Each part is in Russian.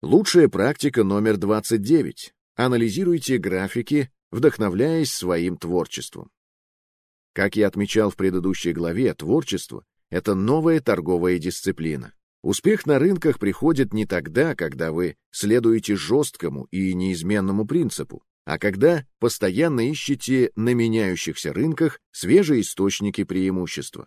Лучшая практика номер 29. Анализируйте графики, вдохновляясь своим творчеством. Как я отмечал в предыдущей главе, творчество — это новая торговая дисциплина. Успех на рынках приходит не тогда, когда вы следуете жесткому и неизменному принципу, а когда постоянно ищете на меняющихся рынках свежие источники преимущества.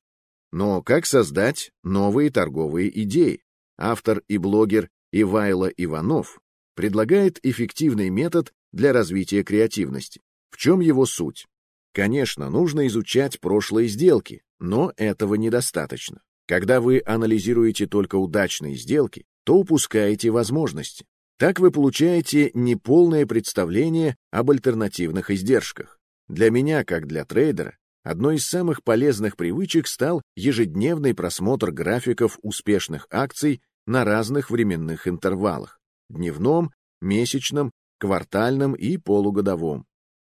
Но как создать новые торговые идеи? Автор и блогер Ивайло Иванов предлагает эффективный метод для развития креативности. В чем его суть? Конечно, нужно изучать прошлые сделки, но этого недостаточно. Когда вы анализируете только удачные сделки, то упускаете возможности. Так вы получаете неполное представление об альтернативных издержках. Для меня, как для трейдера, одной из самых полезных привычек стал ежедневный просмотр графиков успешных акций на разных временных интервалах – дневном, месячном, квартальном и полугодовом.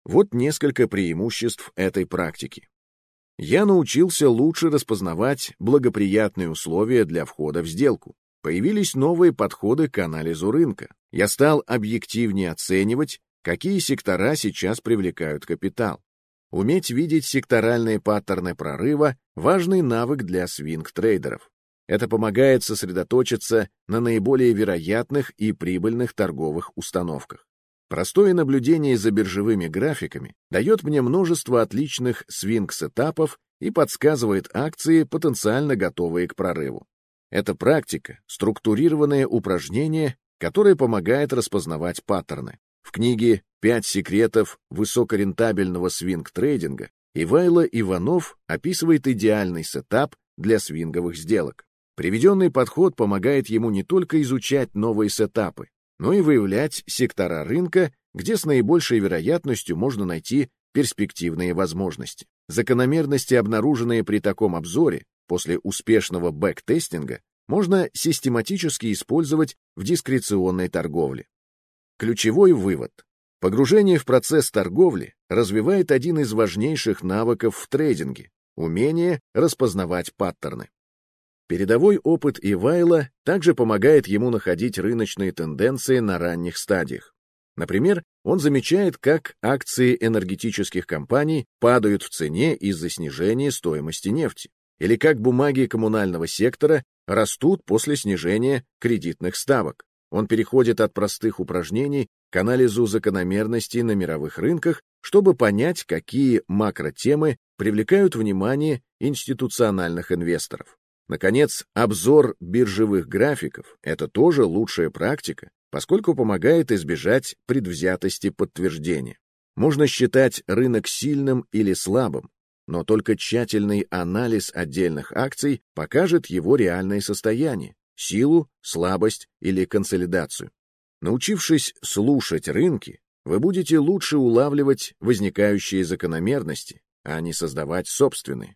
Вот несколько преимуществ этой практики я научился лучше распознавать благоприятные условия для входа в сделку. Появились новые подходы к анализу рынка. Я стал объективнее оценивать, какие сектора сейчас привлекают капитал. Уметь видеть секторальные паттерны прорыва – важный навык для свинг-трейдеров. Это помогает сосредоточиться на наиболее вероятных и прибыльных торговых установках. Простое наблюдение за биржевыми графиками дает мне множество отличных свинг-сетапов и подсказывает акции, потенциально готовые к прорыву. Это практика, структурированное упражнение, которое помогает распознавать паттерны. В книге «Пять секретов высокорентабельного свинг-трейдинга» Ивайло Иванов описывает идеальный сетап для свинговых сделок. Приведенный подход помогает ему не только изучать новые сетапы, но и выявлять сектора рынка, где с наибольшей вероятностью можно найти перспективные возможности. Закономерности, обнаруженные при таком обзоре после успешного бэк-тестинга, можно систематически использовать в дискреционной торговле. Ключевой вывод. Погружение в процесс торговли развивает один из важнейших навыков в трейдинге – умение распознавать паттерны. Передовой опыт Ивайла также помогает ему находить рыночные тенденции на ранних стадиях. Например, он замечает, как акции энергетических компаний падают в цене из-за снижения стоимости нефти, или как бумаги коммунального сектора растут после снижения кредитных ставок. Он переходит от простых упражнений к анализу закономерностей на мировых рынках, чтобы понять, какие макротемы привлекают внимание институциональных инвесторов. Наконец, обзор биржевых графиков – это тоже лучшая практика, поскольку помогает избежать предвзятости подтверждения. Можно считать рынок сильным или слабым, но только тщательный анализ отдельных акций покажет его реальное состояние, силу, слабость или консолидацию. Научившись слушать рынки, вы будете лучше улавливать возникающие закономерности, а не создавать собственные.